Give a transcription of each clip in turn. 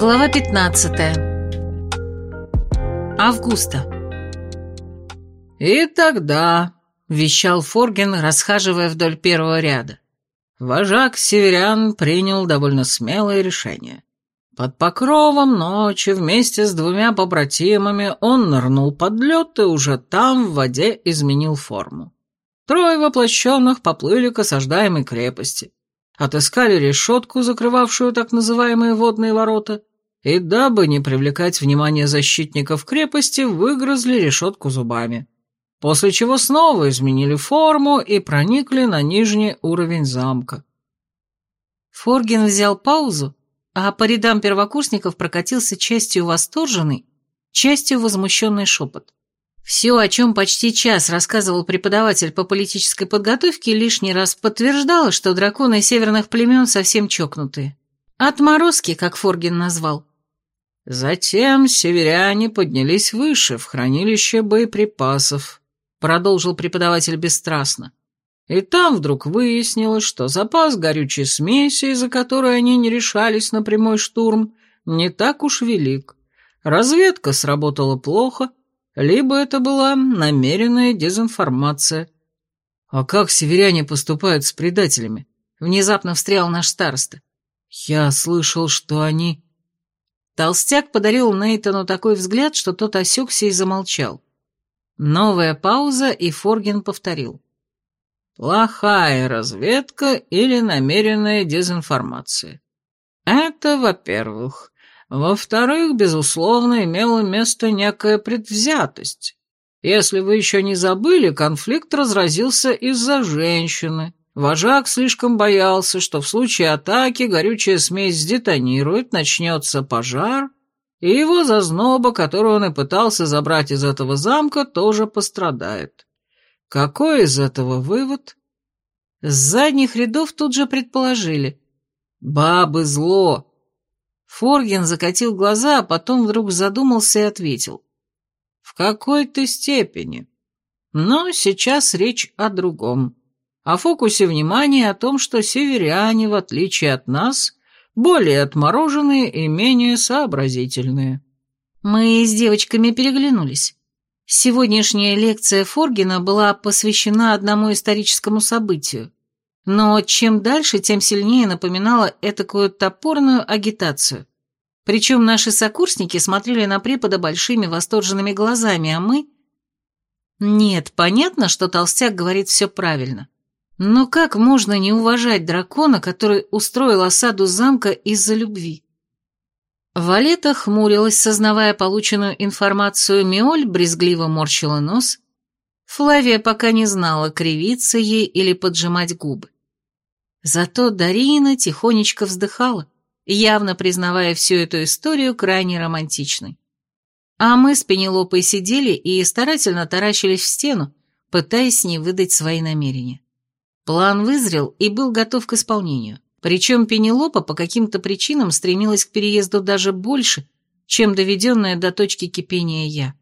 Глава 15. Августа. «И тогда», — вещал Форген, расхаживая вдоль первого ряда, вожак северян принял довольно смелое решение. Под покровом ночи вместе с двумя побратимами он нырнул под лед и уже там в воде изменил форму. Трое воплощенных поплыли к осаждаемой крепости отыскали решетку, закрывавшую так называемые водные ворота, и, дабы не привлекать внимание защитников крепости, выгрызли решетку зубами. После чего снова изменили форму и проникли на нижний уровень замка. Форген взял паузу, а по рядам первокурсников прокатился частью восторженный, частью возмущенный шепот. Все, о чем почти час рассказывал преподаватель по политической подготовке, лишний раз подтверждало, что драконы северных племен совсем чокнутые. Отморозки, как Форгин назвал. Затем северяне поднялись выше, в хранилище боеприпасов, продолжил преподаватель бесстрастно. И там вдруг выяснилось, что запас горючей смеси, из-за которой они не решались на прямой штурм, не так уж велик. Разведка сработала плохо, либо это была намеренная дезинформация. «А как северяне поступают с предателями?» — внезапно встрял наш староста. «Я слышал, что они...» Толстяк подарил Нейтану такой взгляд, что тот осекся и замолчал. Новая пауза, и Форген повторил. «Плохая разведка или намеренная дезинформация. Это, во-первых. Во-вторых, безусловно, имела место некая предвзятость. Если вы еще не забыли, конфликт разразился из-за женщины. Вожак слишком боялся, что в случае атаки горючая смесь сдетонирует, начнется пожар, и его зазноба, которую он и пытался забрать из этого замка, тоже пострадает. Какой из этого вывод? С задних рядов тут же предположили. Бабы зло, Форген закатил глаза, а потом вдруг задумался и ответил. «В какой-то степени. Но сейчас речь о другом. О фокусе внимания о том, что северяне, в отличие от нас, более отмороженные и менее сообразительные». Мы с девочками переглянулись. Сегодняшняя лекция Форгена была посвящена одному историческому событию но чем дальше, тем сильнее напоминала этакую топорную агитацию. Причем наши сокурсники смотрели на препода большими восторженными глазами, а мы... Нет, понятно, что толстяк говорит все правильно. Но как можно не уважать дракона, который устроил осаду замка из-за любви? Валета хмурилась, сознавая полученную информацию, Миоль брезгливо морщила нос. Флавия пока не знала, кривиться ей или поджимать губы. Зато Дарина тихонечко вздыхала, явно признавая всю эту историю крайне романтичной. А мы с Пенелопой сидели и старательно таращились в стену, пытаясь не выдать свои намерения. План вызрел и был готов к исполнению. Причем Пенелопа по каким-то причинам стремилась к переезду даже больше, чем доведенная до точки кипения я.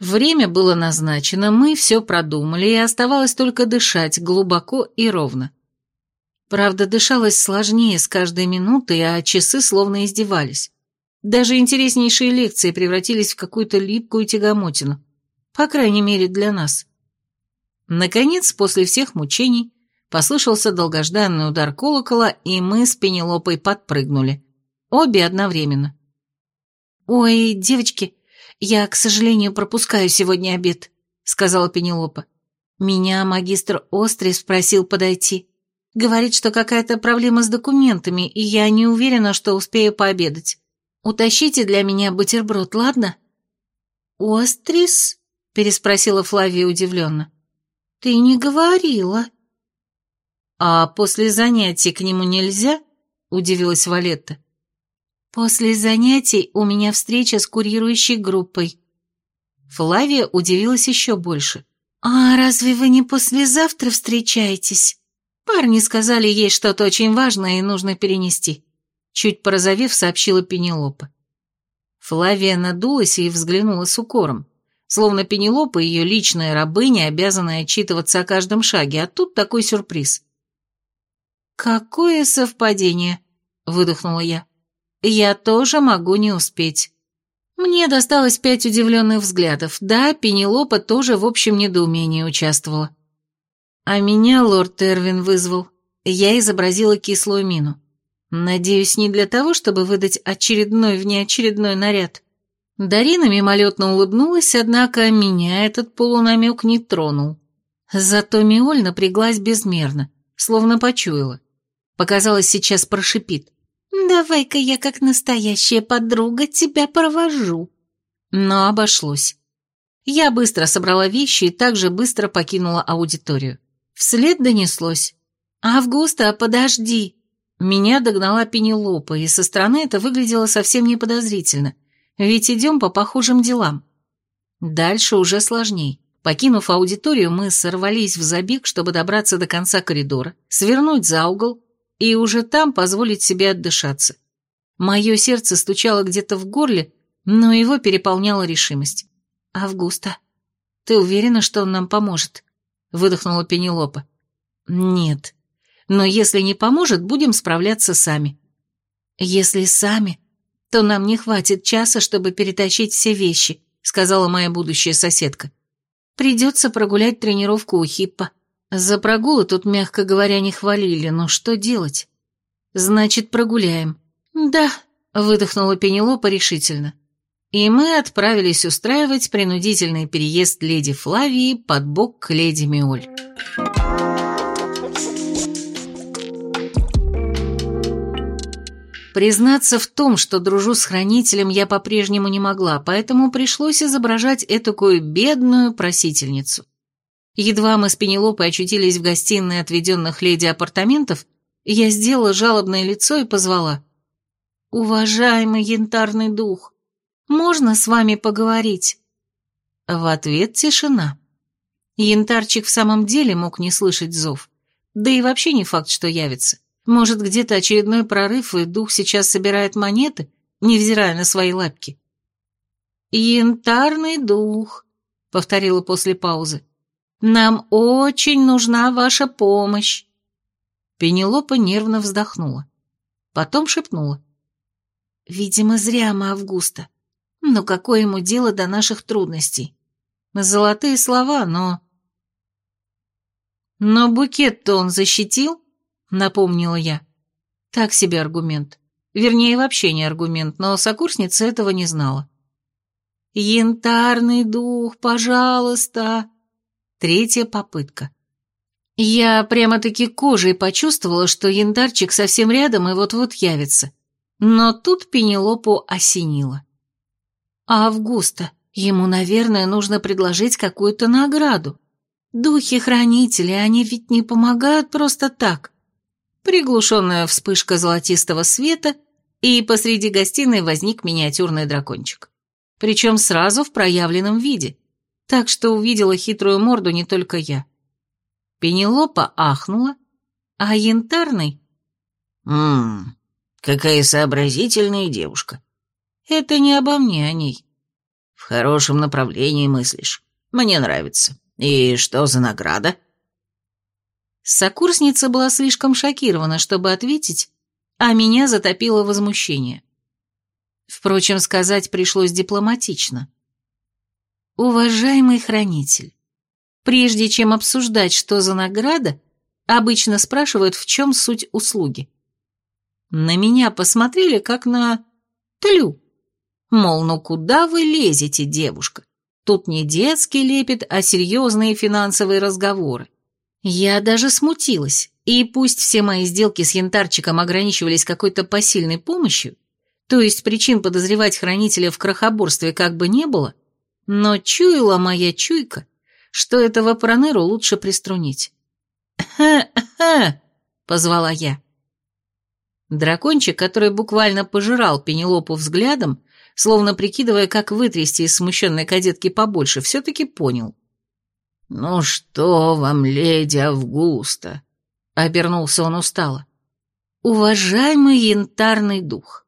Время было назначено, мы все продумали, и оставалось только дышать глубоко и ровно. Правда, дышалось сложнее с каждой минутой, а часы словно издевались. Даже интереснейшие лекции превратились в какую-то липкую тягомотину. По крайней мере, для нас. Наконец, после всех мучений, послышался долгожданный удар колокола, и мы с Пенелопой подпрыгнули. Обе одновременно. «Ой, девочки, я, к сожалению, пропускаю сегодня обед», — сказала Пенелопа. «Меня магистр Острий спросил подойти». Говорит, что какая-то проблема с документами, и я не уверена, что успею пообедать. Утащите для меня бутерброд, ладно?» «Острис?» — переспросила Флавия удивленно. «Ты не говорила». «А после занятий к нему нельзя?» — удивилась Валетта. «После занятий у меня встреча с курирующей группой». Флавия удивилась еще больше. «А разве вы не послезавтра встречаетесь?» Парни сказали ей что-то очень важное и нужно перенести. Чуть порозовев, сообщила Пенелопа. Флавия надулась и взглянула с укором. Словно Пенелопа, ее личная рабыня, обязанная отчитываться о каждом шаге, а тут такой сюрприз. «Какое совпадение!» — выдохнула я. Я тоже могу не успеть. Мне досталось пять удивленных взглядов. Да, Пенелопа тоже в общем недоумении участвовала. А меня лорд Эрвин вызвал. Я изобразила кислую мину. Надеюсь, не для того, чтобы выдать очередной внеочередной наряд. Дарина мимолетно улыбнулась, однако меня этот полунамек не тронул. Зато Миоль напряглась безмерно, словно почуяла. Показалось, сейчас прошипит. «Давай-ка я, как настоящая подруга, тебя провожу». Но обошлось. Я быстро собрала вещи и также быстро покинула аудиторию. Вслед донеслось. «Августа, подожди!» Меня догнала Пенелопа, и со стороны это выглядело совсем не подозрительно, ведь идем по похожим делам. Дальше уже сложней. Покинув аудиторию, мы сорвались в забег, чтобы добраться до конца коридора, свернуть за угол и уже там позволить себе отдышаться. Мое сердце стучало где-то в горле, но его переполняла решимость. «Августа, ты уверена, что он нам поможет?» — выдохнула Пенелопа. «Нет. Но если не поможет, будем справляться сами». «Если сами, то нам не хватит часа, чтобы перетащить все вещи», — сказала моя будущая соседка. Придется прогулять тренировку у Хиппа. За прогулы тут, мягко говоря, не хвалили, но что делать? Значит, прогуляем. Да, выдохнула Пенелопа решительно. И мы отправились устраивать принудительный переезд леди Флавии под бок к леди Миоль. Признаться в том, что дружу с хранителем, я по-прежнему не могла, поэтому пришлось изображать этакую бедную просительницу. Едва мы с Пенелопой очутились в гостиной отведенных леди апартаментов, я сделала жалобное лицо и позвала. «Уважаемый янтарный дух, можно с вами поговорить?» В ответ тишина. Янтарчик в самом деле мог не слышать зов. Да и вообще не факт, что явится. Может, где-то очередной прорыв, и дух сейчас собирает монеты, невзирая на свои лапки. «Янтарный дух», — повторила после паузы, — «нам очень нужна ваша помощь». Пенелопа нервно вздохнула. Потом шепнула. «Видимо, зря мы Августа. Но какое ему дело до наших трудностей? Золотые слова, но...» «Но букет-то он защитил?» Напомнила я. Так себе аргумент. Вернее, вообще не аргумент, но сокурсница этого не знала. «Янтарный дух, пожалуйста!» Третья попытка. Я прямо-таки кожей почувствовала, что янтарчик совсем рядом и вот-вот явится. Но тут Пенелопу осенило. А Августа, ему, наверное, нужно предложить какую-то награду. Духи-хранители, они ведь не помогают просто так приглушенная вспышка золотистого света, и посреди гостиной возник миниатюрный дракончик. Причем сразу в проявленном виде, так что увидела хитрую морду не только я. Пенелопа ахнула, а янтарный... «Ммм, какая сообразительная девушка». «Это не обо мне, о ней». «В хорошем направлении мыслишь. Мне нравится. И что за награда?» Сокурсница была слишком шокирована, чтобы ответить, а меня затопило возмущение. Впрочем, сказать пришлось дипломатично. «Уважаемый хранитель, прежде чем обсуждать, что за награда, обычно спрашивают, в чем суть услуги. На меня посмотрели, как на... тлю. Мол, ну куда вы лезете, девушка? Тут не детский лепет, а серьезные финансовые разговоры. Я даже смутилась, и пусть все мои сделки с янтарчиком ограничивались какой-то посильной помощью, то есть причин подозревать хранителя в крохоборстве как бы не было, но чуяла моя чуйка, что этого проныру лучше приструнить. «Ха-ха!» — позвала я. Дракончик, который буквально пожирал Пенелопу взглядом, словно прикидывая, как вытрясти из смущенной кадетки побольше, все-таки понял. «Ну что вам, леди Августа?» — обернулся он устало. «Уважаемый янтарный дух,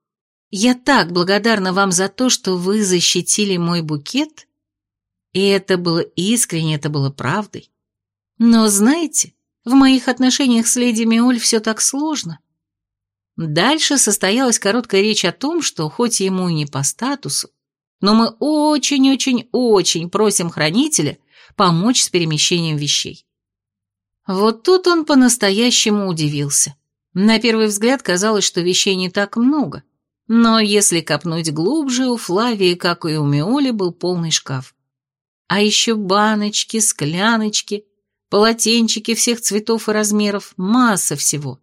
я так благодарна вам за то, что вы защитили мой букет, и это было искренне, это было правдой. Но знаете, в моих отношениях с леди Миоль все так сложно. Дальше состоялась короткая речь о том, что хоть ему и не по статусу, но мы очень-очень-очень просим хранителя помочь с перемещением вещей. Вот тут он по-настоящему удивился. На первый взгляд казалось, что вещей не так много, но если копнуть глубже, у Флавии, как и у Миоли, был полный шкаф. А еще баночки, скляночки, полотенчики всех цветов и размеров, масса всего.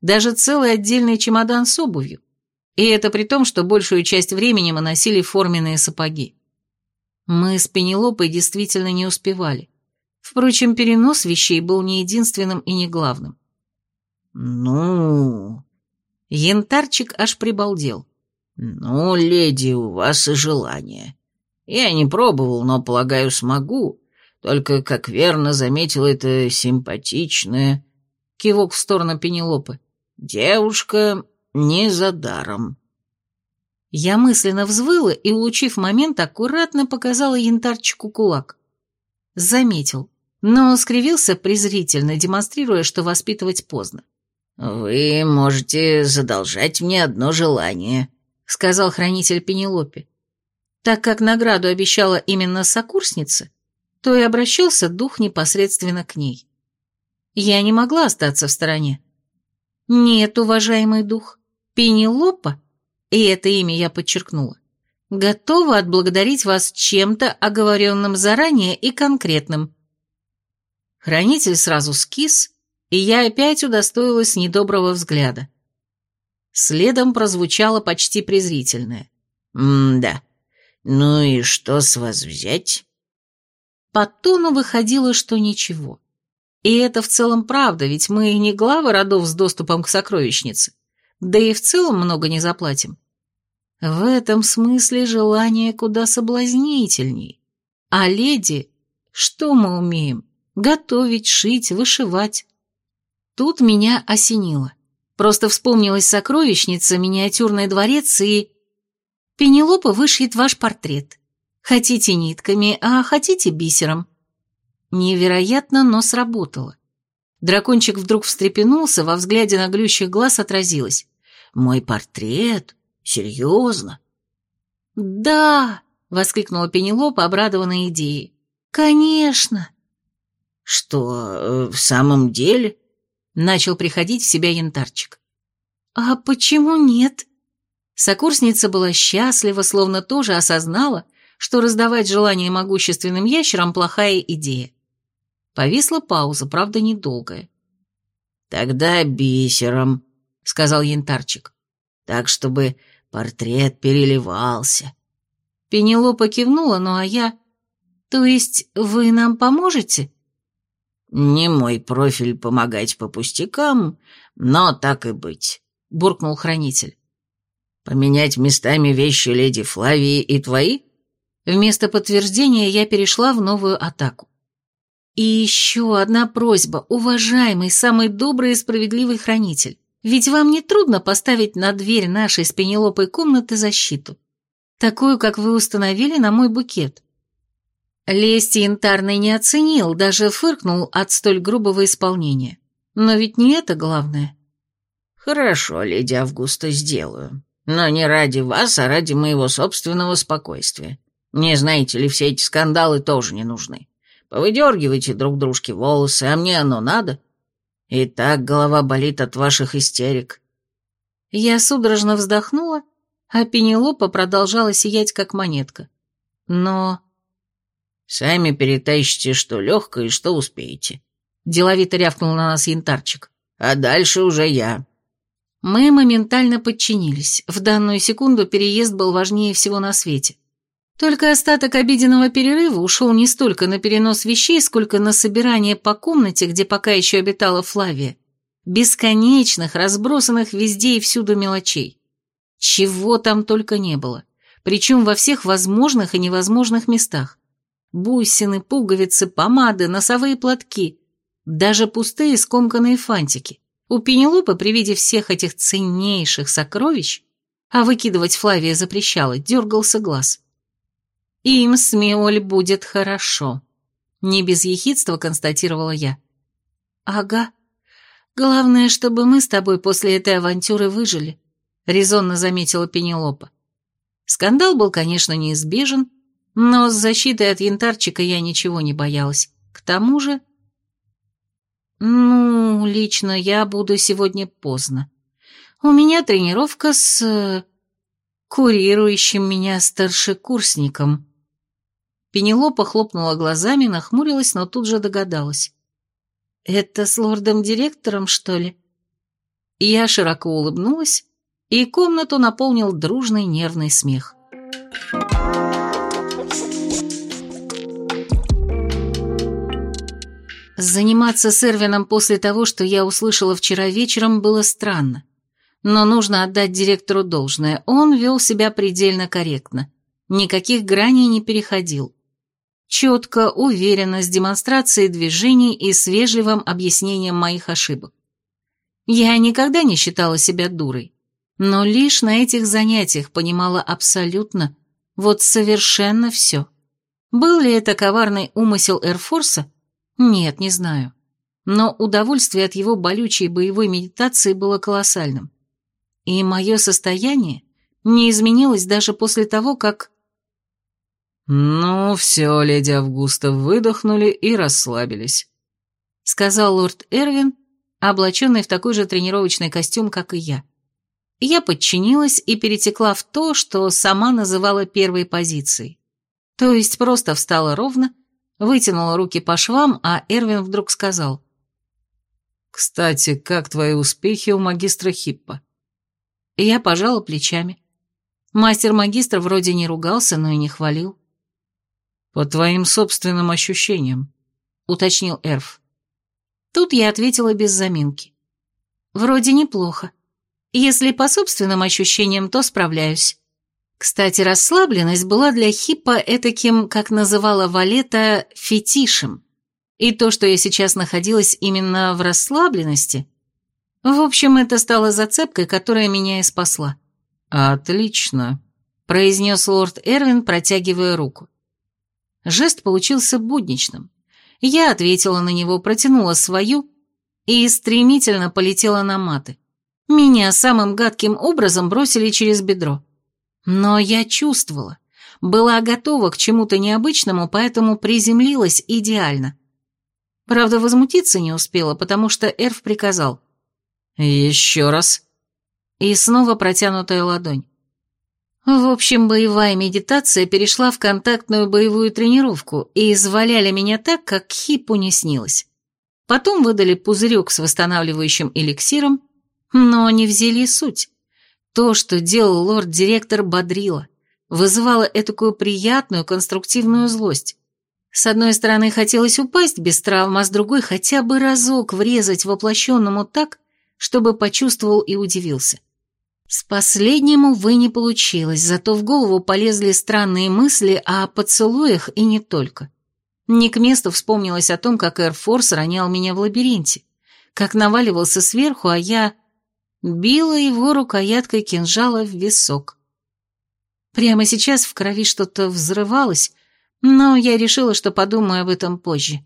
Даже целый отдельный чемодан с обувью. И это при том, что большую часть времени мы носили форменные сапоги. Мы с Пенелопой действительно не успевали. Впрочем, перенос вещей был не единственным и не главным. «Ну...» Янтарчик аж прибалдел. «Ну, леди, у вас и желание. Я не пробовал, но, полагаю, смогу. Только, как верно заметил это симпатичное...» Кивок в сторону Пенелопы. «Девушка не за даром». Я мысленно взвыла и, улучив момент, аккуратно показала янтарчику кулак. Заметил, но скривился презрительно, демонстрируя, что воспитывать поздно. «Вы можете задолжать мне одно желание», — сказал хранитель Пенелопе. Так как награду обещала именно сокурсница, то и обращался дух непосредственно к ней. Я не могла остаться в стороне. «Нет, уважаемый дух, Пенелопа, и это имя я подчеркнула, готова отблагодарить вас чем-то оговоренным заранее и конкретным». Хранитель сразу скис и я опять удостоилась недоброго взгляда. Следом прозвучало почти презрительное. «М-да. Ну и что с вас взять?» По тону выходило, что ничего. И это в целом правда, ведь мы не главы родов с доступом к сокровищнице, да и в целом много не заплатим. В этом смысле желание куда соблазнительней. А леди, что мы умеем? Готовить, шить, вышивать. Тут меня осенило. Просто вспомнилась сокровищница, миниатюрный дворец и... Пенелопа вышьет ваш портрет. Хотите нитками, а хотите бисером. Невероятно, но сработало. Дракончик вдруг встрепенулся, во взгляде на глющих глаз отразилось. «Мой портрет? Серьезно?» «Да!» — воскликнула Пенелопа, обрадованная идеей. «Конечно!» «Что, э, в самом деле?» Начал приходить в себя янтарчик. «А почему нет?» Сокурсница была счастлива, словно тоже осознала, что раздавать желание могущественным ящерам – плохая идея. Повисла пауза, правда, недолгая. «Тогда бисером», — сказал янтарчик. «Так, чтобы портрет переливался». Пенелопа кивнула, ну а я... «То есть вы нам поможете?» «Не мой профиль помогать по пустякам, но так и быть», — буркнул хранитель. «Поменять местами вещи леди Флавии и твои?» Вместо подтверждения я перешла в новую атаку. И еще одна просьба, уважаемый, самый добрый и справедливый хранитель. Ведь вам не трудно поставить на дверь нашей с Пенелопой комнаты защиту. Такую, как вы установили на мой букет. Лести янтарный не оценил, даже фыркнул от столь грубого исполнения. Но ведь не это главное. «Хорошо, леди Августа, сделаю. Но не ради вас, а ради моего собственного спокойствия. Не знаете ли, все эти скандалы тоже не нужны. Повыдергивайте друг дружке волосы, а мне оно надо. И так голова болит от ваших истерик». Я судорожно вздохнула, а Пенелопа продолжала сиять, как монетка. Но Сами перетащите, что легкое и что успеете. Деловито рявкнул на нас янтарчик. А дальше уже я. Мы моментально подчинились. В данную секунду переезд был важнее всего на свете. Только остаток обеденного перерыва ушел не столько на перенос вещей, сколько на собирание по комнате, где пока еще обитала Флавия. Бесконечных, разбросанных везде и всюду мелочей. Чего там только не было. Причем во всех возможных и невозможных местах. Бусины, пуговицы, помады, носовые платки, даже пустые скомканные фантики. У Пенелопы при виде всех этих ценнейших сокровищ, а выкидывать Флавия запрещала, дергался глаз. «Им с Миоль будет хорошо», — не без ехидства констатировала я. «Ага. «Главное, чтобы мы с тобой после этой авантюры выжили», — резонно заметила Пенелопа. Скандал был, конечно, неизбежен, но с защитой от янтарчика я ничего не боялась. К тому же... Ну, лично я буду сегодня поздно. У меня тренировка с... Э, курирующим меня старшекурсником. Пенелопа хлопнула глазами, нахмурилась, но тут же догадалась. «Это с лордом-директором, что ли?» Я широко улыбнулась, и комнату наполнил дружный нервный смех. Заниматься с Эрвином после того, что я услышала вчера вечером, было странно. Но нужно отдать директору должное, он вел себя предельно корректно. Никаких граней не переходил четко, уверенно, с демонстрацией движений и с вежливым объяснением моих ошибок. Я никогда не считала себя дурой, но лишь на этих занятиях понимала абсолютно, вот совершенно все. Был ли это коварный умысел Эрфорса? Нет, не знаю. Но удовольствие от его болючей боевой медитации было колоссальным. И мое состояние не изменилось даже после того, как «Ну, все, леди Августа, выдохнули и расслабились», — сказал лорд Эрвин, облаченный в такой же тренировочный костюм, как и я. Я подчинилась и перетекла в то, что сама называла первой позицией. То есть просто встала ровно, вытянула руки по швам, а Эрвин вдруг сказал. «Кстати, как твои успехи у магистра Хиппа?» Я пожала плечами. Мастер-магистр вроде не ругался, но и не хвалил. «По твоим собственным ощущениям», — уточнил Эрф. Тут я ответила без заминки. «Вроде неплохо. Если по собственным ощущениям, то справляюсь». Кстати, расслабленность была для Хиппа этаким, как называла Валета, фетишем. И то, что я сейчас находилась именно в расслабленности... В общем, это стало зацепкой, которая меня и спасла. «Отлично», — произнес лорд Эрвин, протягивая руку. Жест получился будничным. Я ответила на него, протянула свою и стремительно полетела на маты. Меня самым гадким образом бросили через бедро. Но я чувствовала, была готова к чему-то необычному, поэтому приземлилась идеально. Правда, возмутиться не успела, потому что Эрф приказал. «Еще раз». И снова протянутая ладонь. В общем, боевая медитация перешла в контактную боевую тренировку и изваляли меня так, как хипу не снилось. Потом выдали пузырек с восстанавливающим эликсиром, но не взяли суть. То, что делал лорд-директор, бодрило, вызывало этакую приятную конструктивную злость. С одной стороны, хотелось упасть без травм, а с другой хотя бы разок врезать воплощенному так, чтобы почувствовал и удивился. С последним, увы, не получилось, зато в голову полезли странные мысли о поцелуях и не только. Не к месту вспомнилось о том, как Эрфорс ронял меня в лабиринте, как наваливался сверху, а я била его рукояткой кинжала в висок. Прямо сейчас в крови что-то взрывалось, но я решила, что подумаю об этом позже.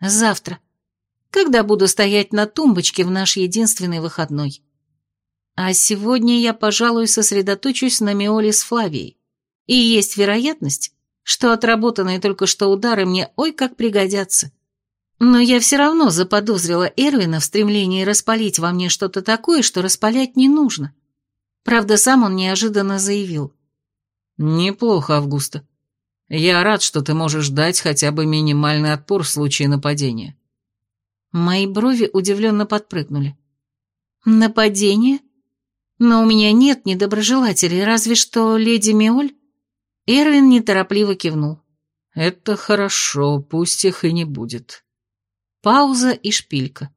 Завтра, когда буду стоять на тумбочке в наш единственный выходной. А сегодня я, пожалуй, сосредоточусь на Миоле с Флавией. И есть вероятность, что отработанные только что удары мне ой как пригодятся. Но я все равно заподозрила Эрвина в стремлении распалить во мне что-то такое, что распалять не нужно. Правда, сам он неожиданно заявил. «Неплохо, Августа. Я рад, что ты можешь дать хотя бы минимальный отпор в случае нападения». Мои брови удивленно подпрыгнули. «Нападение? Но у меня нет недоброжелателей, разве что леди Миоль. Эрвин неторопливо кивнул. Это хорошо, пусть их и не будет. Пауза и шпилька.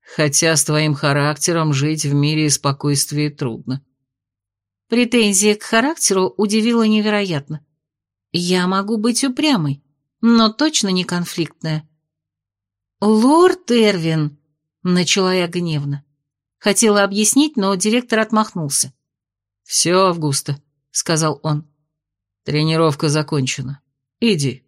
Хотя с твоим характером жить в мире и спокойствии трудно. Претензия к характеру удивила невероятно. Я могу быть упрямой, но точно не конфликтная. «Лорд Эрвин!» — начала я гневно. Хотела объяснить, но директор отмахнулся. «Все, Августа», — сказал он. «Тренировка закончена. Иди».